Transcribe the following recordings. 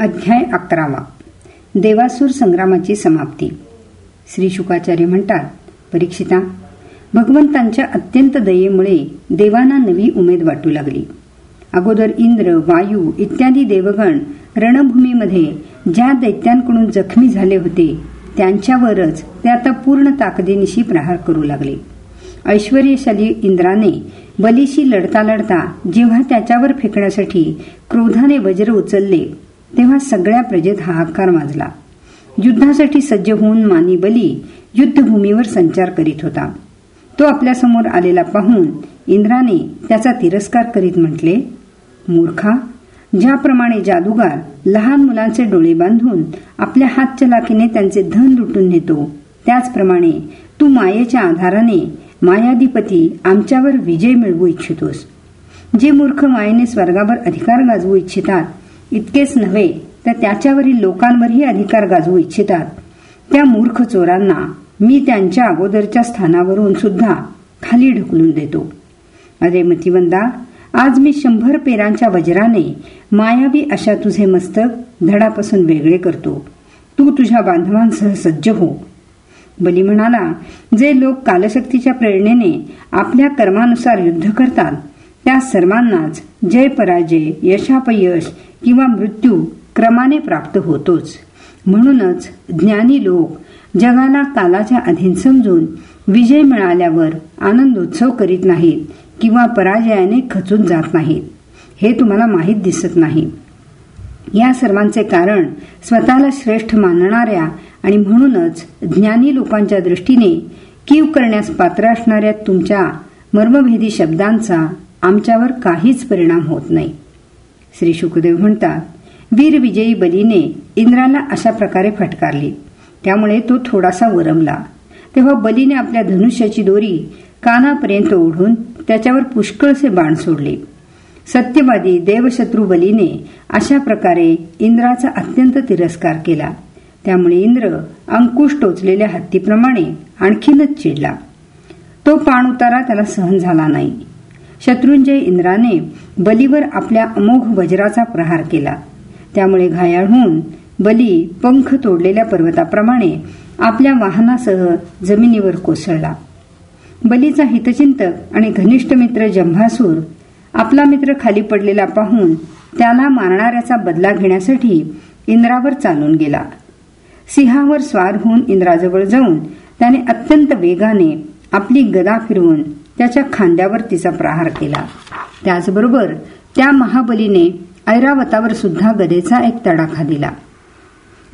अध्याय अकरावा. देवासूर संग्रामाची समाप्ती. श्री शुकाचार्य म्हणतात परीक्षिता भगवंतांच्या अत्यंत दयेमुळे देवांना नवी उमेद वाटू लागली. अगोदर इंद्र वायू इत्यादी देवगण रणभूमीमध्ये ज्या दैत्यांकडून जखमी झाले होते त्यांच्यावरच ते आता पूर्ण ताकदीनिशी प्रहार करू लागले. ऐश्वर्यशाली इंद्राने बलीशी लढता लढता जेव्हा त्याच्यावर फेकण्यासाठी क्रोधाने वज्र उचलले तेव्हा सगळ्या प्रजेत हाहाकार माजला. युद्धासाठी सज्ज होऊन मानी बली युद्धभूमीवर संचार करीत होता. तो आपल्यासमोर आलेला पाहून इंद्राने त्याचा तिरस्कार करीत म्हटले मूर्खा ज्याप्रमाणे जादूगार लहान मुलांचे डोळे बांधून आपल्या हातचलाखीने त्यांचे धन लुटून नेतो त्याचप्रमाणे तू मायेच्या आधाराने मायाधिपती आमच्यावर विजय मिळवू इच्छितोस. जे मूर्ख मायेने स्वर्गावर अधिकार गाजवू इच्छितात इतकेच नव्हे तर त्याच्यावरील लोकांवरही अधिकार गाजवू इच्छितात. त्या मूर्ख चोरांना मी त्यांच्या अगोदरच्या स्थानावरून सुद्धा खाली ढकलून देतो. अरे मतिवंदा आज मी शंभर पेरांच्या वज्राने मायावी अशा तुझे मस्तक धडापासून वेगळे करतो. तू तुझ्या बांधवांसह सज्ज हो. बली म्हणाला जे लोक कालशक्तीच्या प्रेरणेने आपल्या कर्मानुसार युद्ध करतात त्या सर्वांनाच जय पराजय यशापयश किंवा मृत्यू क्रमाने प्राप्त होतोच. म्हणूनच ज्ञानी लोक जगाला कालाच्या अधीन समजून विजय मिळाल्यावर आनंदोत्सव करीत नाहीत किंवा पराजयाने खचून जात नाहीत. हे तुम्हाला माहीत दिसत नाही. या सर्वांचे कारण स्वतःला श्रेष्ठ मानणाऱ्या आणि म्हणूनच ज्ञानी लोकांच्या दृष्टीने कीव करण्यास पात्र असणाऱ्या तुमच्या मर्मभेदी शब्दांचा आमच्यावर काहीच परिणाम होत नाही. श्री शुकदेव म्हणतात वीरविजयी बलीने इंद्राला अशा प्रकारे फटकारली. त्यामुळे तो थोडासा वरमला. तेव्हा बलीने आपल्या धनुष्याची दोरी कानापर्यंत ओढून त्याच्यावर पुष्कळसे बाण सोडले. सत्यवादी देवशत्रू बलीने अशा प्रकारे इंद्राचा अत्यंत तिरस्कार केला. त्यामुळे इंद्र अंकुश टोचलेल्या हत्तीप्रमाणे आणखीनच चिडला. तो पाण उतारा त्याला सहन झाला नाही. शत्रुंजय इंद्राने बलीवर आपल्या अमोघ वज्राचा प्रहार केला. त्यामुळे घायाळ होऊन बली पंख तोडलेल्या पर्वताप्रमाणे आपल्या वाहनासह जमिनीवर कोसळला. बलीचा हितचिंतक आणि घनिष्ठ मित्र जंभासूर आपला मित्र खाली पडलेला पाहून त्याला मारणाऱ्याचा बदला घेण्यासाठी इंद्रावर चालून गेला. सिंहावर स्वार होऊन इंद्राजवळ जाऊन त्याने अत्यंत वेगाने आपली गदा फिरवून त्याच्या खांद्यावर तिचा प्रहार केला. त्याचबरोबर त्या महाबलीने ऐरावतावर सुद्धा गदेचा एक तडाखा दिला.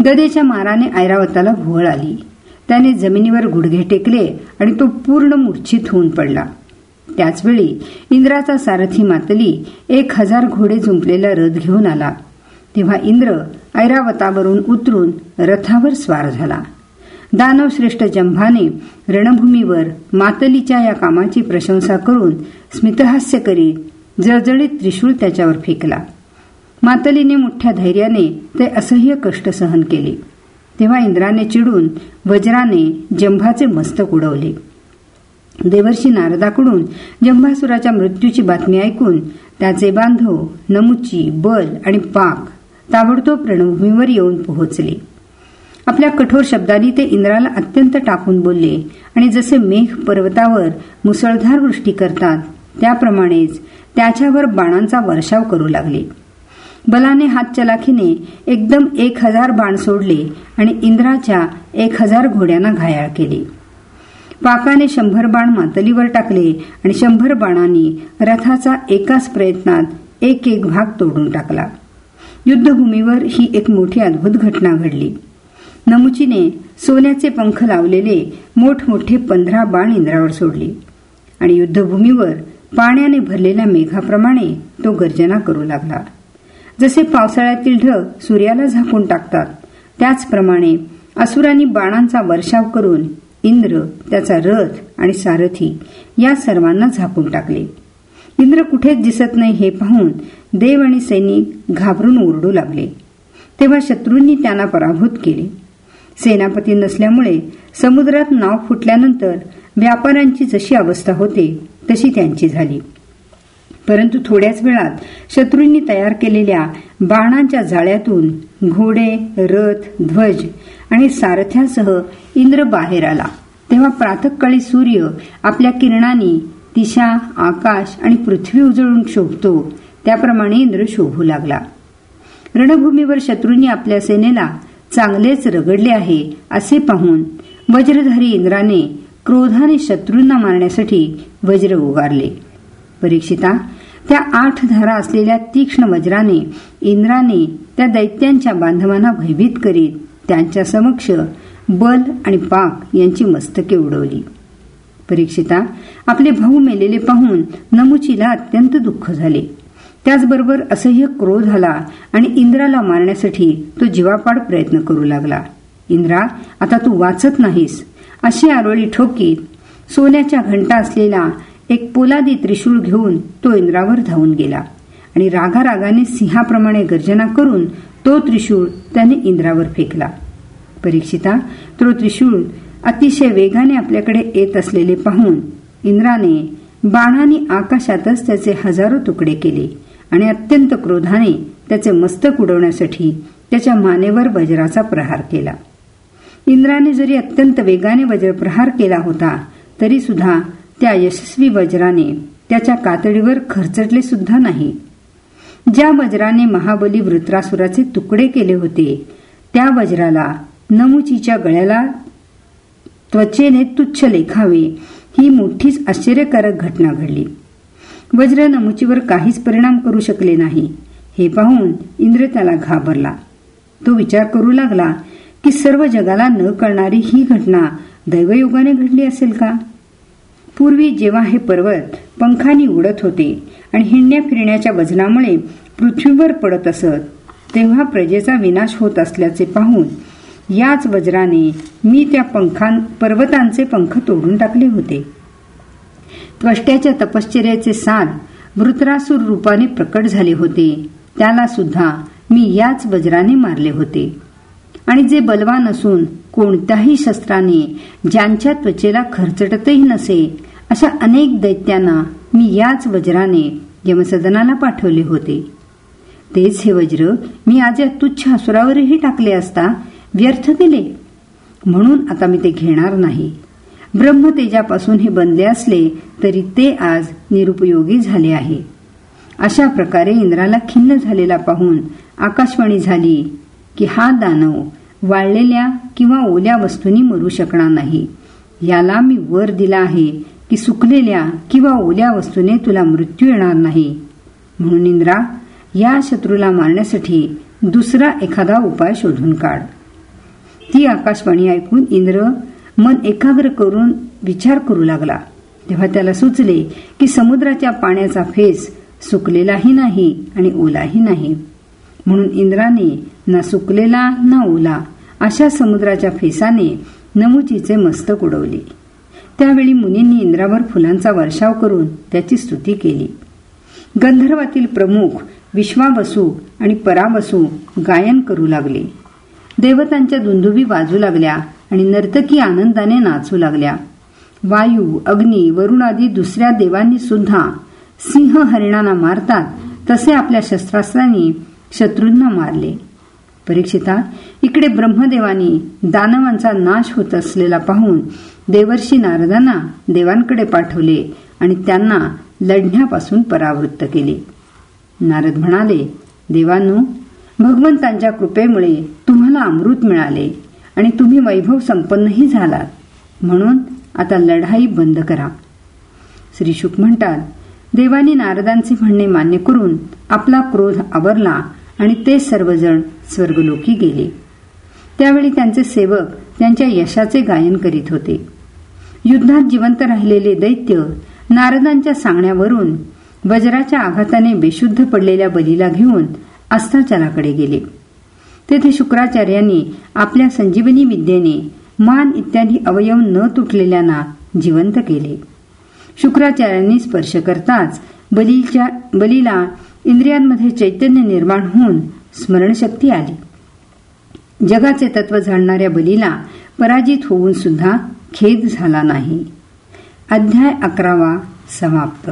गदेच्या माराने ऐरावताला भुवळ आली. त्याने जमिनीवर गुडघे टेकले आणि तो पूर्ण मूर्छित होऊन पडला. त्याचवेळी इंद्राचा सारथी मातली एक हजार घोडे जुंपलेला रथ घेऊन आला. तेव्हा इंद्र ऐरावतावरून उतरून रथावर स्वार झाला. दानवश्रेष्ठ जंभाने रणभूमीवर मातलीच्या या कामाची प्रशंसा करून स्मितहास्य करीत जळजळीत त्रिशूळ त्याच्यावर फेकला. मातलीने मोठ्या धैर्याने ते असह्य कष्ट सहन केले. तेव्हा इंद्राने चिडून वज्राने जंभाचे मस्तक उडवले. देवर्षी नारदाकडून जंभासुराच्या मृत्यूची बातमी ऐकून त्याचे बांधव नमुची बल आणि पाक ताबडतोब रणभूमीवर येऊन पोहोचले. आपल्या कठोर शब्दांनी ते इंद्राला अत्यंत टाकून बोलले. आणि जसे मेघ पर्वतावर मुसळधार वृष्टी करतात त्याप्रमाणेच त्याच्यावर बाणांचा वर्षाव करू लागले. बलाने हात चलाखीने एकदम एक हजार बाण सोडले आणि इंद्राच्या एक हजार घोड्यांना घायाळ केले. पाकाने शंभर बाण मातलीवर टाकले आणि शंभर बाणांनी रथाचा एकाच प्रयत्नात एक एक भाग तोडून टाकला. युद्धभूमीवर ही एक मोठी अद्भुत घटना घडली. नमुचीने सोन्याचे पंख लावलेले मोठमोठे पंधरा बाण इंद्रावर सोडले. आणि युद्धभूमीवर पाण्याने भरलेल्या मेघाप्रमाणे तो गर्जना करू लागला. जसे पावसाळ्यातील ढग सूर्याला झाकून टाकतात त्याचप्रमाणे असुरांनी बाणांचा वर्षाव करून इंद्र त्याचा रथ आणि सारथी या सर्वांना झाकून टाकले. इंद्र कुठेच दिसत नाही हे पाहून देव आणि सैनिक घाबरून ओरडू लागले. तेव्हा शत्रूंनी त्यांना पराभूत केले. सेनापती नसल्यामुळे समुद्रात नाव फुटल्यानंतर व्यापाऱ्यांची जशी अवस्था होते तशी त्यांची झाली. परंतु थोड्याच वेळात शत्रूंनी तयार केलेल्या बाणांच्या जाळ्यातून घोडे रथ ध्वज आणि सारथ्यासह इंद्र बाहेर आला. तेव्हा प्रातकाळी सूर्य आपल्या किरणांनी दिशा आकाश आणि पृथ्वी उजळून शोभतो. त्याप्रमाणे इंद्र शोभू लागला. रणभूमीवर शत्रूंनी आपल्या सेनेला चांगलेच रगडले आहे असे पाहून वज्रधारी इंद्राने क्रोधाने शत्रूंना मारण्यासाठी वज्र उगारले. परीक्षिता त्या आठ धारा असलेल्या तीक्ष्ण वज्राने इंद्राने त्या दैत्यांच्या बांधवांना भयभीत करीत त्यांच्या समक्ष बल आणि पाक यांची मस्तके उडवली. परीक्षिता आपले भाऊ मेलेले पाहून नमुचीला अत्यंत दुःख झाले. त्याचबरोबर असह्य क्रोध आला आणि इंद्राला मारण्यासाठी तो जीवापाड प्रयत्न करू लागला. इंद्रा आता तू वाचत नाहीस. अशी आरोळी ठोकीत सोन्याच्या घंटा असलेला एक पोलादी त्रिशूळ घेऊन तो इंद्रावर धावून गेला आणि रागारागाने सिंहाप्रमाणे गर्जना करून तो त्रिशूळ त्याने इंद्रावर फेकला. परीक्षिता तो त्रिशूळ अतिशय वेगाने आपल्याकडे येत असलेले पाहून इंद्राने बाणाने आकाशातच त्याचे हजारो तुकडे केले आणि अत्यंत क्रोधाने त्याचे मस्तक उडवण्यासाठी त्याच्या मानेवर वज्राचा प्रहार केला. इंद्राने जरी अत्यंत वेगाने वज्रप्रहार केला होता तरी सुद्धा त्या यशस्वी वज्राने त्याच्या कातडीवर खरचटले सुद्धा नाही. ज्या वज्राने महाबली वृत्रासुराचे तुकडे केले होते त्या वज्राला नमुचीच्या गळ्याला त्वचेने तुच्छ लेखावे ही मोठीच आश्चर्यकारक घटना घडली. वज्र नमुचीवर काहीच परिणाम करू शकले नाही. हे पाहून इंद्र त्याला घाबरला. तो विचार करू लागला की सर्व जगाला न कळणारी ही घटना दैवयोगाने घडली असेल का? पूर्वी जेव्हा हे पर्वत पंखानी उडत होते आणि हिंडण्या फिरण्याच्या वजनामुळे पृथ्वीवर पडत असत तेव्हा प्रजेचा विनाश होत असल्याचे पाहून याच वज्राने मी त्या पंखां पर्वतांचे पंख तोडून टाकले होते. त्वष्ट्याच्या तपश्चर्याचे साध वृत्रासूर रूपाने प्रकट झाले होते. त्याला सुद्धा मी याच वज्राने मारले होते. आणि जे बलवान असून कोणत्याही शस्त्राने ज्यांच्या त्वचेला खरचटतही नसे अशा अनेक दैत्यांना मी याच वज्राने यमसदनाला पाठवले होते. तेच हे वज्र मी आज या तुच्छ असुरावरही टाकले असता व्यर्थ दिले. म्हणून आता मी ते घेणार नाही. ब्रह्मतेजापासून हे बनले असले तरी ते आज निरुपयोगी झाले आहे. अशा प्रकारे इंद्राला खिन्न झालेला पाहून आकाशवाणी झाली की हा दानव वाळलेल्या किंवा ओल्या वस्तूंनी मरू शकणार नाही. याला मी वर दिला आहे की सुकलेल्या किंवा ओल्या वस्तूने तुला मृत्यू येणार नाही. म्हणून इंद्रा या शत्रूला मारण्यासाठी दुसरा एखादा उपाय शोधून काढ. ती आकाशवाणी ऐकून इंद्र मन एकाग्र करून विचार करू लागला. तेव्हा त्याला सुचले की समुद्राच्या पाण्याचा फेस सुकलेलाही नाही आणि ओलाही नाही. म्हणून इंद्राने ना सुकलेला ना ओला अशा समुद्राच्या फेसाने नमुचीचे मस्तक उडवले. त्यावेळी मुनींनी इंद्रावर फुलांचा वर्षाव करून त्याची स्तुती केली. गंधर्वातील प्रमुख विश्वाबसू आणि परावसू गायन करू लागले. देवतांच्या दुंदुबी वाजू लागल्या आणि नर्तकी आनंदाने नाचू लागल्या. वायू अग्नी वरुण आदी दुसऱ्या देवांनी सुद्धा सिंह हरिणांना मारतात तसे आपल्या शस्त्रास्त्रांनी शत्रूंना मारले. परीक्षिता इकडे ब्रह्मदेवानी दानवांचा नाश होत असलेला पाहून देवर्षी नारदांना देवांकडे पाठवले आणि त्यांना लढण्यापासून परावृत्त केले. नारद म्हणाले देवांनो भगवंतांच्या कृपेमुळे तुम्हाला अमृत मिळाले आणि तुम्ही वैभव संपन्नही झालात. म्हणून आता लढाई बंद करा. श्री शुक म्हणतात देवानी नारदांचे म्हणणे मान्य करून आपला क्रोध आवरला आणि ते सर्वजण स्वर्गलोकी गेले. त्यावेळी त्यांचे सेवक त्यांच्या यशाचे गायन करीत होते. युद्धात जिवंत राहिलेले दैत्य नारदांच्या सांगण्यावरून वज्राच्या आघाताने बेशुद्ध पडलेल्या बलीला घेऊन अस्ताचलाकडे गेले. तेथे शुक्राचार्यांनी आपल्या संजीवनी विद्येने मान इत्यादी अवयव न तुटलेल्यांना जिवंत केले. शुक्राचार्यांनी स्पर्श करताच बलीच्या बलीला इंद्रियांमध्ये चैतन्य निर्माण होऊन स्मरणशक्ती आली. जगाचे तत्व जाणणाऱ्या बलीला पराजित होऊन सुद्धा खेद झाला नाही. अध्याय अकरावा समाप्त.